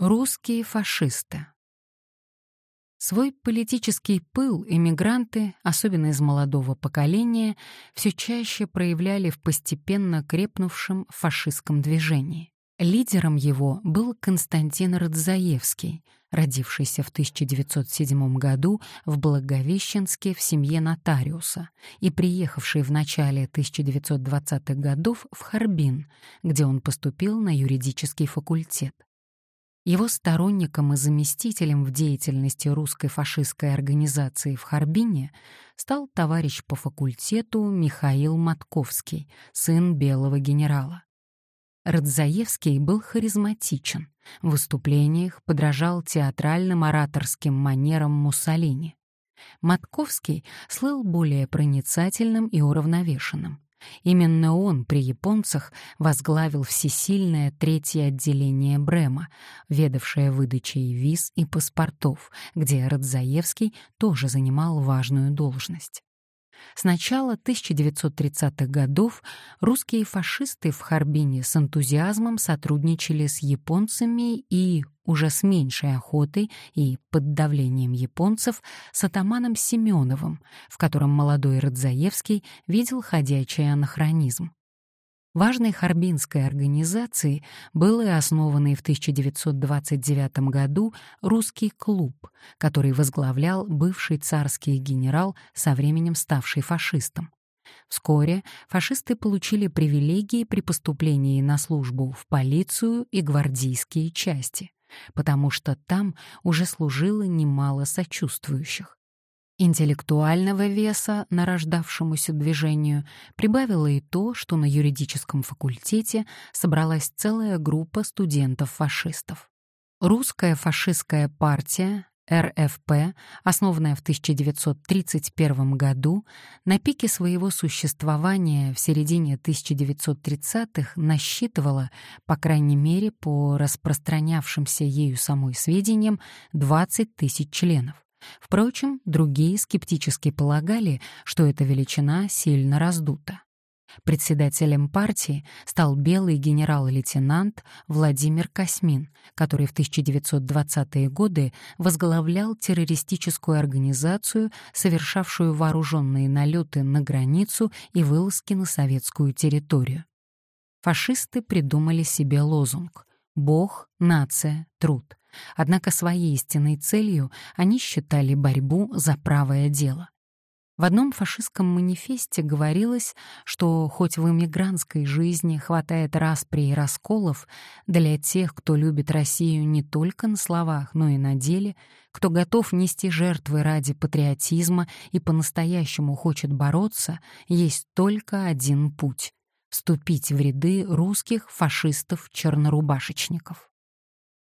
Русские фашисты. Свой политический пыл эмигранты, особенно из молодого поколения, все чаще проявляли в постепенно крепнувшем фашистском движении. Лидером его был Константин Радзаевский, родившийся в 1907 году в Благовещенске в семье нотариуса и приехавший в начале 1920-х годов в Харбин, где он поступил на юридический факультет. Его сторонником и заместителем в деятельности русской фашистской организации в Харбине стал товарищ по факультету Михаил Матковский, сын белого генерала. Радзаевский был харизматичен, в выступлениях подражал театральным ораторским манерам Муссолини. Матковский слыл более проницательным и уравновешенным. Именно он при японцах возглавил всесильное третье отделение Брема, ведавшее выдачей виз и паспортов, где Радзаевский тоже занимал важную должность. С начала 1930-х годов русские фашисты в Харбине с энтузиазмом сотрудничали с японцами и, уже с меньшей охотой и под давлением японцев, с атаманом Семеновым, в котором молодой Радзаевский видел ходячий анахронизм. Важной харбинской организацией был и основанный в 1929 году русский клуб, который возглавлял бывший царский генерал, со временем ставший фашистом. Вскоре фашисты получили привилегии при поступлении на службу в полицию и гвардейские части, потому что там уже служило немало сочувствующих. Интеллектуального веса нарождавшемуся движению прибавило и то, что на юридическом факультете собралась целая группа студентов-фашистов. Русская фашистская партия, РФП, основанная в 1931 году, на пике своего существования в середине 1930-х насчитывала, по крайней мере по распространявшимся ею самой сведениям, 20 тысяч членов. Впрочем, другие скептически полагали, что эта величина сильно раздута. Председателем партии стал белый генерал-лейтенант Владимир Космин, который в 1920-е годы возглавлял террористическую организацию, совершавшую вооруженные налеты на границу и вылазки на советскую территорию. Фашисты придумали себе лозунг «Бог, нация, труд», Однако своей истинной целью они считали борьбу за правое дело. В одном фашистском манифесте говорилось, что хоть в эмигрантской жизни хватает распри и расколов, для тех, кто любит Россию не только на словах, но и на деле, кто готов нести жертвы ради патриотизма и по-настоящему хочет бороться, есть только один путь — вступить в ряды русских фашистов-чернорубашечников.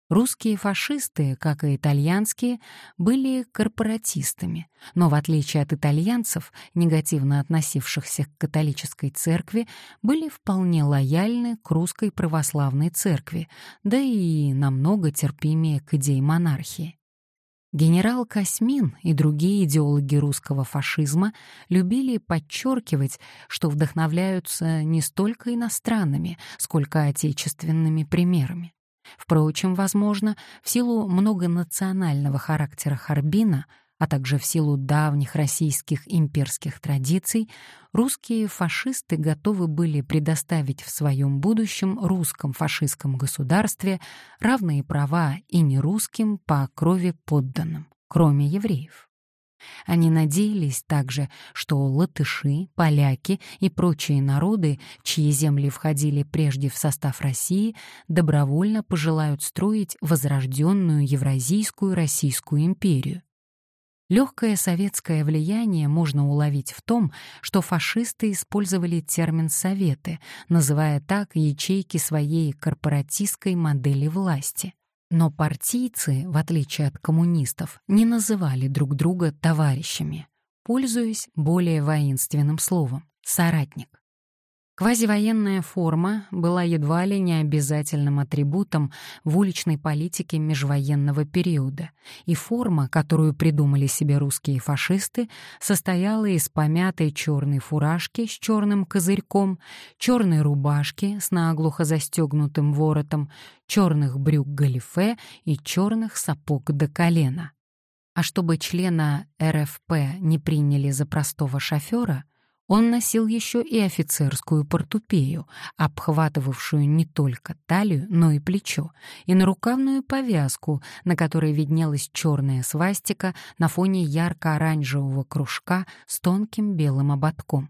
Русские фашисты, как и итальянские, были корпоратистами, но в отличие от итальянцев, негативно относившихся к католической церкви, были вполне лояльны к русской православной церкви, да и намного терпимее к идее монархии. Генерал Космин и другие идеологи русского фашизма любили подчеркивать, что вдохновляются не столько иностранными, сколько отечественными примерами. Впрочем, возможно, в силу многонационального характера Харбина, а также в силу давних российских имперских традиций, русские фашисты готовы были предоставить в своем будущем русском фашистском государстве равные права и нерусским по крови подданным, кроме евреев. Они надеялись также, что латыши, поляки и прочие народы, чьи земли входили прежде в состав России, добровольно пожелают строить возрожденную Евразийскую Российскую империю. Легкое советское влияние можно уловить в том, что фашисты использовали термин «советы», называя так ячейки своей корпоратистской модели власти. Но партийцы, в отличие от коммунистов, не называли друг друга товарищами, пользуясь более воинственным словом — соратник. Квазивоенная форма была едва ли не обязательным атрибутом в уличной политике межвоенного периода, и форма, которую придумали себе русские фашисты, состояла из помятой черной фуражки с черным козырьком, черной рубашки с наглухо застегнутым воротом, черных брюк галифе и черных сапог до колена. А чтобы члена РФП не приняли за простого шофера, он носил еще и офицерскую портупею, обхватывавшую не только талию, но и плечо, и нарукавную повязку, на которой виднелась черная свастика на фоне ярко-оранжевого кружка с тонким белым ободком.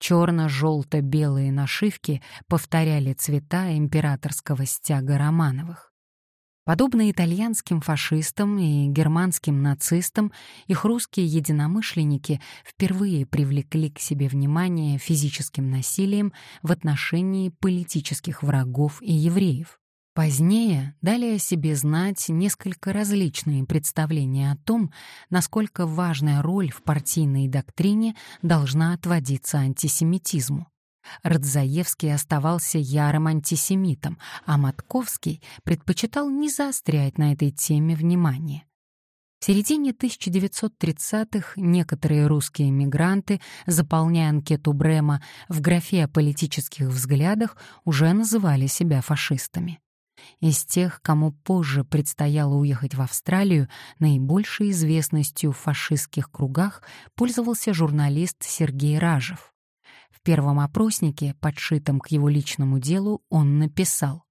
Черно-желто-белые нашивки повторяли цвета императорского стяга Романовых. Подобно итальянским фашистам и германским нацистам, их русские единомышленники впервые привлекли к себе внимание физическим насилием в отношении политических врагов и евреев. Позднее дали о себе знать несколько различные представления о том, насколько важная роль в партийной доктрине должна отводиться антисемитизму. Радзаевский оставался ярым антисемитом, а Матковский предпочитал не заострять на этой теме внимание. В середине 1930-х некоторые русские эмигранты, заполняя анкету Брема в графе о политических взглядах, уже называли себя фашистами. Из тех, кому позже предстояло уехать в Австралию, наибольшей известностью в фашистских кругах пользовался журналист Сергей Ражев. Первом опроснике, подшитом к его личному делу, он написал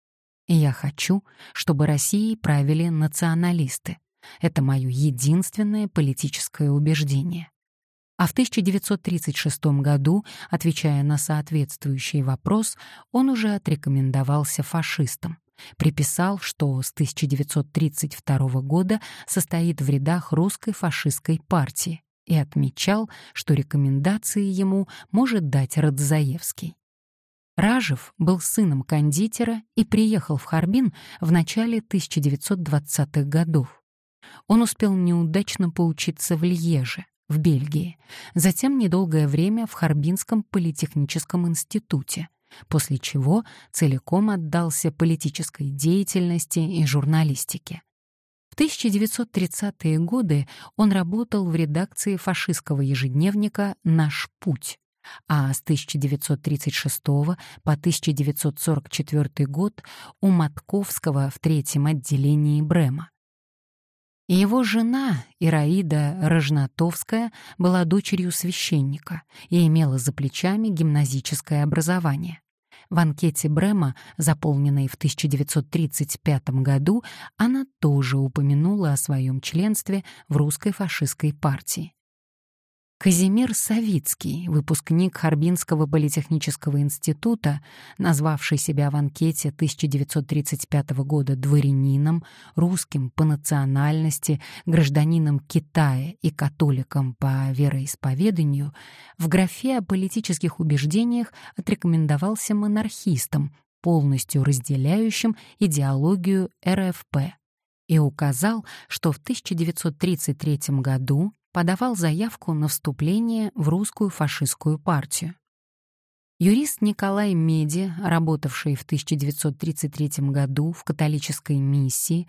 «Я хочу, чтобы Россией правили националисты. Это мое единственное политическое убеждение». А в 1936 году, отвечая на соответствующий вопрос, он уже отрекомендовался фашистам. Приписал, что с 1932 года состоит в рядах русской фашистской партии и отмечал, что рекомендации ему может дать Радзаевский. Ражев был сыном кондитера и приехал в Харбин в начале 1920-х годов. Он успел неудачно поучиться в Льеже, в Бельгии, затем недолгое время в Харбинском политехническом институте, после чего целиком отдался политической деятельности и журналистике. В 1930-е годы он работал в редакции фашистского ежедневника «Наш путь», а с 1936 по 1944 год у Матковского в третьем отделении Брема. Его жена, Ираида Рожнатовская, была дочерью священника и имела за плечами гимназическое образование. В анкете Брема, заполненной в 1935 году, она тоже упомянула о своем членстве в русской фашистской партии. Казимир Савицкий, выпускник Харбинского политехнического института, назвавший себя в анкете 1935 года дворянином, русским по национальности, гражданином Китая и католиком по вероисповеданию, в графе о политических убеждениях отрекомендовался монархистом, полностью разделяющим идеологию РФП и указал, что в 1933 году подавал заявку на вступление в русскую фашистскую партию. Юрист Николай Меди, работавший в 1933 году в католической миссии,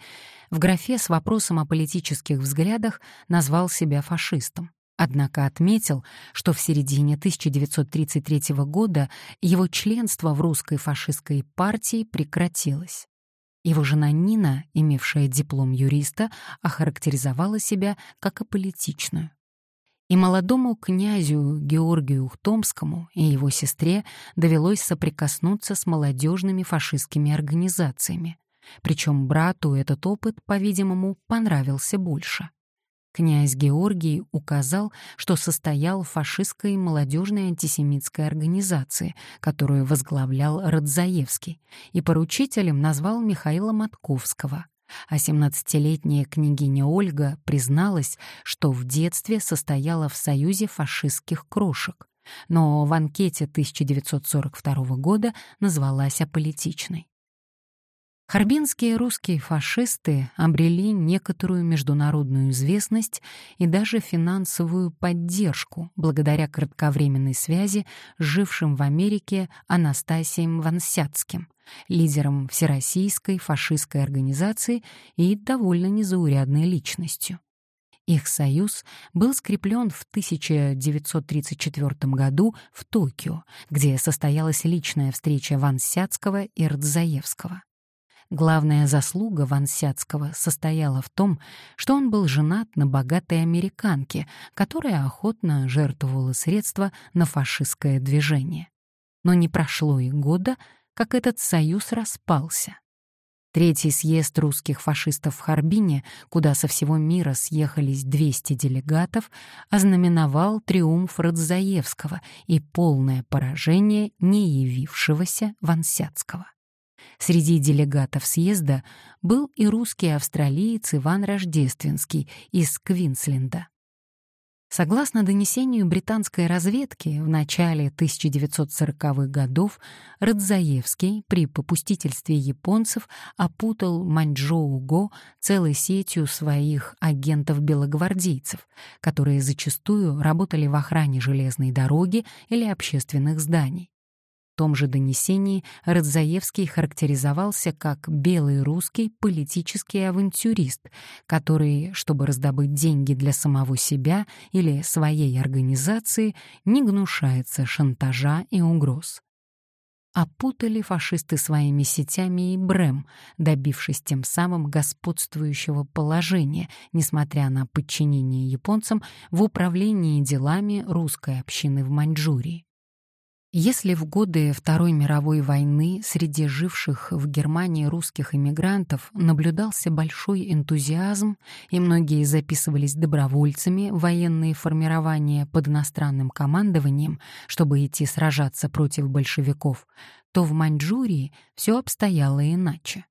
в графе с вопросом о политических взглядах назвал себя фашистом. Однако отметил, что в середине 1933 года его членство в русской фашистской партии прекратилось. Его жена Нина, имевшая диплом юриста, охарактеризовала себя как аполитичную. И молодому князю Георгию Ухтомскому и его сестре довелось соприкоснуться с молодежными фашистскими организациями. Причем брату этот опыт, по-видимому, понравился больше. Князь Георгий указал, что состоял в фашистской молодежной антисемитской организации, которую возглавлял Радзаевский, и поручителем назвал Михаила Матковского. А 17-летняя княгиня Ольга призналась, что в детстве состояла в союзе фашистских крошек, но в анкете 1942 года назвалась аполитичной. Харбинские русские фашисты обрели некоторую международную известность и даже финансовую поддержку благодаря кратковременной связи с жившим в Америке Анастасием Вансяцким, лидером Всероссийской фашистской организации и довольно незаурядной личностью. Их союз был скреплен в 1934 году в Токио, где состоялась личная встреча Вансяцкого и Рдзаевского. Главная заслуга Вансяцкого состояла в том, что он был женат на богатой американке, которая охотно жертвовала средства на фашистское движение. Но не прошло и года, как этот союз распался. Третий съезд русских фашистов в Харбине, куда со всего мира съехались 200 делегатов, ознаменовал триумф Радзаевского и полное поражение не явившегося Вансяцкого. Среди делегатов съезда был и русский австралиец Иван Рождественский из Квинсленда. Согласно донесению британской разведки, в начале 1940-х годов Радзаевский при попустительстве японцев опутал Маньчжоу-Го целой сетью своих агентов-белогвардейцев, которые зачастую работали в охране железной дороги или общественных зданий. Том же донесении Радзаевский характеризовался как белый русский политический авантюрист, который, чтобы раздобыть деньги для самого себя или своей организации, не гнушается шантажа и угроз. Опутали фашисты своими сетями и Брэм, добившись тем самым господствующего положения, несмотря на подчинение японцам в управлении делами русской общины в Маньчжурии. Если в годы Второй мировой войны среди живших в Германии русских эмигрантов наблюдался большой энтузиазм, и многие записывались добровольцами в военные формирования под иностранным командованием, чтобы идти сражаться против большевиков, то в Маньчжурии все обстояло иначе.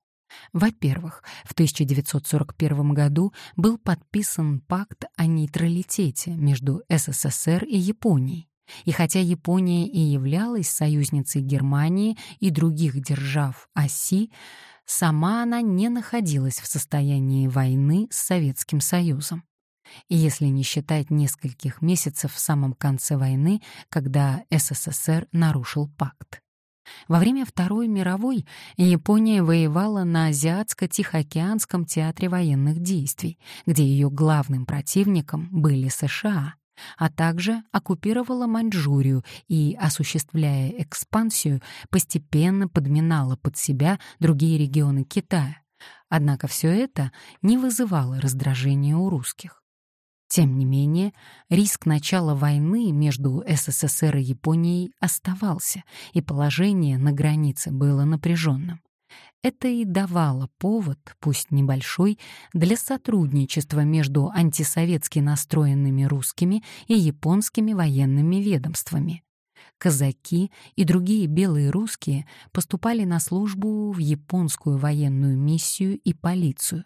Во-первых, в 1941 году был подписан пакт о нейтралитете между СССР и Японией. И хотя Япония и являлась союзницей Германии и других держав оси, сама она не находилась в состоянии войны с Советским Союзом. И если не считать нескольких месяцев в самом конце войны, когда СССР нарушил пакт. Во время Второй мировой Япония воевала на Азиатско-Тихоокеанском театре военных действий, где ее главным противником были США а также оккупировала Маньчжурию и, осуществляя экспансию, постепенно подминала под себя другие регионы Китая. Однако все это не вызывало раздражения у русских. Тем не менее, риск начала войны между СССР и Японией оставался, и положение на границе было напряженным. Это и давало повод, пусть небольшой, для сотрудничества между антисоветски настроенными русскими и японскими военными ведомствами. Казаки и другие белые русские поступали на службу в японскую военную миссию и полицию.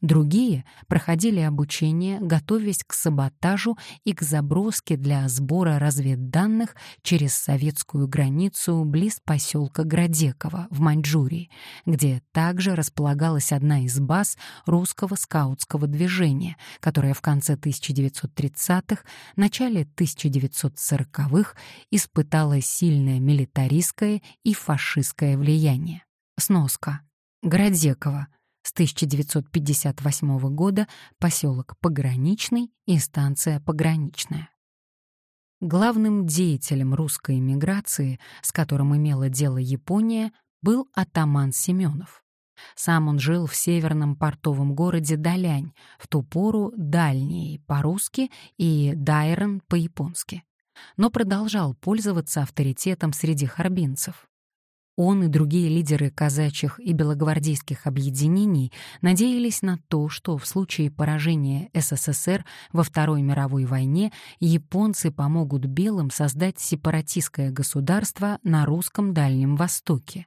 Другие проходили обучение, готовясь к саботажу и к заброске для сбора разведданных через советскую границу близ поселка Градекова в Маньчжурии, где также располагалась одна из баз русского скаутского движения, которое в конце 1930-х, начале 1940-х испытало сильное милитаристское и фашистское влияние. Сноска. Градекова — с 1958 года поселок Пограничный и станция Пограничная. Главным деятелем русской эмиграции, с которым имела дело Япония, был атаман Семенов. Сам он жил в северном портовом городе Далянь, в ту пору Дальний по-русски и Дайрон по-японски, но продолжал пользоваться авторитетом среди харбинцев. Он и другие лидеры казачьих и белогвардейских объединений надеялись на то, что в случае поражения СССР во Второй мировой войне японцы помогут белым создать сепаратистское государство на русском Дальнем Востоке.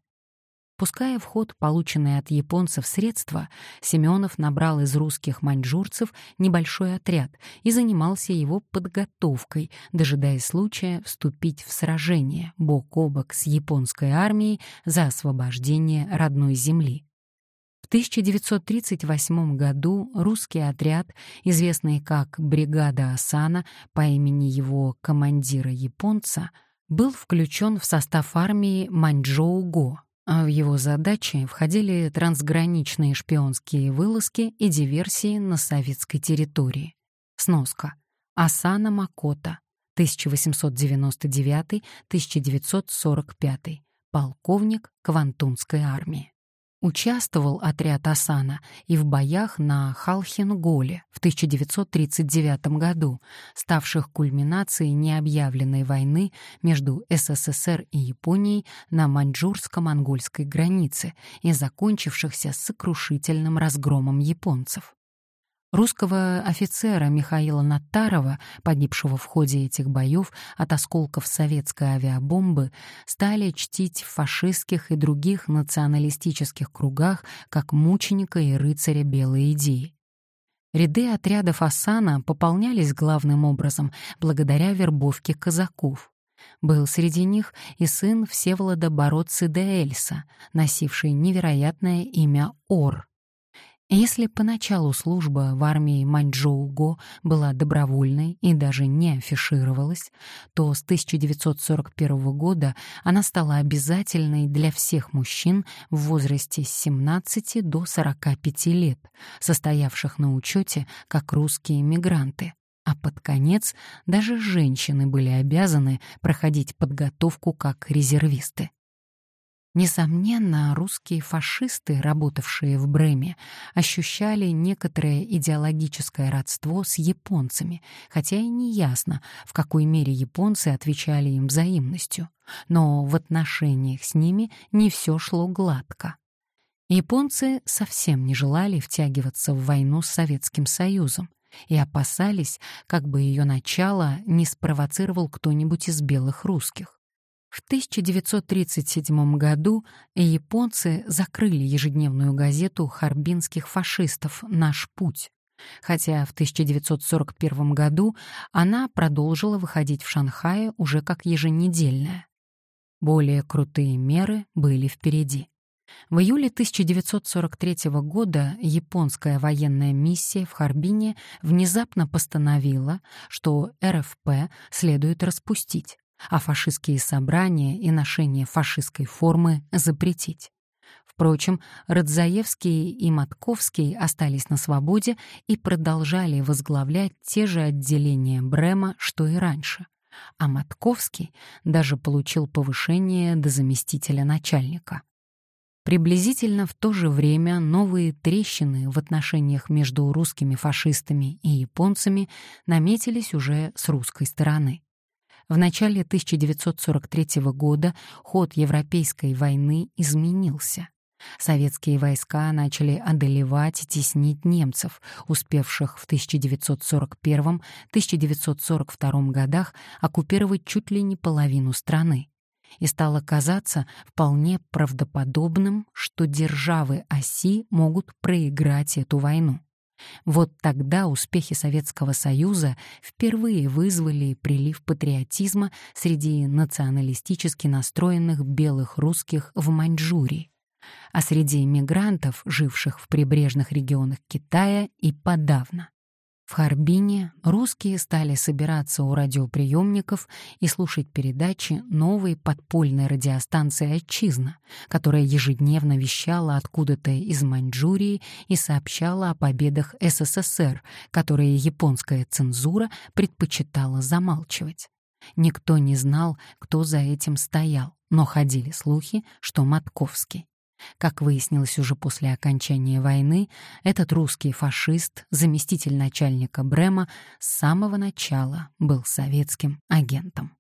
Пуская в ход полученные от японцев средства, Семенов набрал из русских маньчжурцев небольшой отряд и занимался его подготовкой, дожидаясь случая вступить в сражение бок о бок с японской армией за освобождение родной земли. 1938 году русский отряд, известный как «Бригада Асана» по имени его командира-японца, был включен в состав армии Маньчжоу-Го, а в его задачи входили трансграничные шпионские вылазки и диверсии на советской территории. Сноска. Асана Макота, 1899-1945, полковник Квантунской армии. Участвовал отряд Асана и в боях на Халхинголе в 1939 году, ставших кульминацией необъявленной войны между СССР и Японией на маньчжурско-монгольской границе и закончившихся сокрушительным разгромом японцев. Русского офицера Михаила Натарова, погибшего в ходе этих боев от осколков советской авиабомбы, стали чтить в фашистских и других националистических кругах как мученика и рыцаря белой идеи. Ряды отрядов Асана пополнялись главным образом благодаря вербовке казаков. Был среди них и сын Всеволода Бородцы де Эльса, носивший невероятное имя Ор — если поначалу служба в армии Маньчжоу-Го была добровольной и даже не афишировалась, то с 1941 года она стала обязательной для всех мужчин в возрасте с 17 до 45 лет, состоявших на учете как русские мигранты. А под конец даже женщины были обязаны проходить подготовку как резервисты. Несомненно, русские фашисты, работавшие в Бреме, ощущали некоторое идеологическое родство с японцами, хотя и не ясно, в какой мере японцы отвечали им взаимностью. Но в отношениях с ними не все шло гладко. Японцы совсем не желали втягиваться в войну с Советским Союзом и опасались, как бы ее начало не спровоцировал кто-нибудь из белых русских. В 1937 году японцы закрыли ежедневную газету харбинских фашистов «Наш путь», хотя в 1941 году она продолжила выходить в Шанхае уже как еженедельная. Более крутые меры были впереди. В июле 1943 года японская военная миссия в Харбине внезапно постановила, что РФП следует распустить, а фашистские собрания и ношение фашистской формы запретить. Впрочем, Радзаевский и Матковский остались на свободе и продолжали возглавлять те же отделения Брема, что и раньше. А Матковский даже получил повышение до заместителя начальника. Приблизительно в то же время новые трещины в отношениях между русскими фашистами и японцами наметились уже с русской стороны. В начале 1943 года ход Европейской войны изменился. Советские войска начали одолевать и теснить немцев, успевших в 1941-1942 годах оккупировать чуть ли не половину страны. И стало казаться вполне правдоподобным, что державы оси могут проиграть эту войну. Вот тогда успехи Советского Союза впервые вызвали прилив патриотизма среди националистически настроенных белых русских в Маньчжурии, а среди иммигрантов, живших в прибрежных регионах Китая, и подавно. В Харбине русские стали собираться у радиоприемников и слушать передачи новой подпольной радиостанции «Отчизна», которая ежедневно вещала откуда-то из Маньчжурии и сообщала о победах СССР, которые японская цензура предпочитала замалчивать. Никто не знал, кто за этим стоял, но ходили слухи, что Матковский. Как выяснилось уже после окончания войны, этот русский фашист, заместитель начальника Брема, с самого начала был советским агентом.